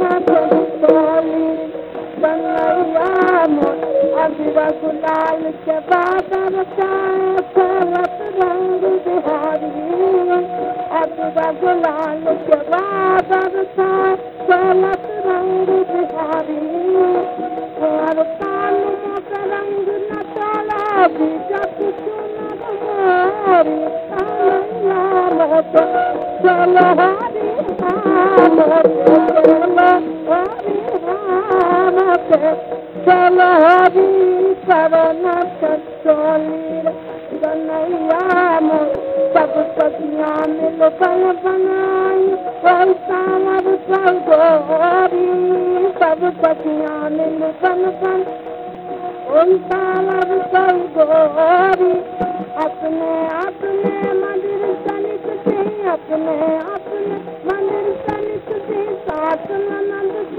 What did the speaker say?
न चटोली कन्हैया मोटे अबीरा गुलाल के बादल चाय फलत रंग गुलाल के बादल चाय फलत रंग मोट रंग न चला चलो हरी राम चलो हरी करण मो सब सखिया मिल सावर सब गोरी सब सखिया मिल गोरी से अपने अपने मंदिर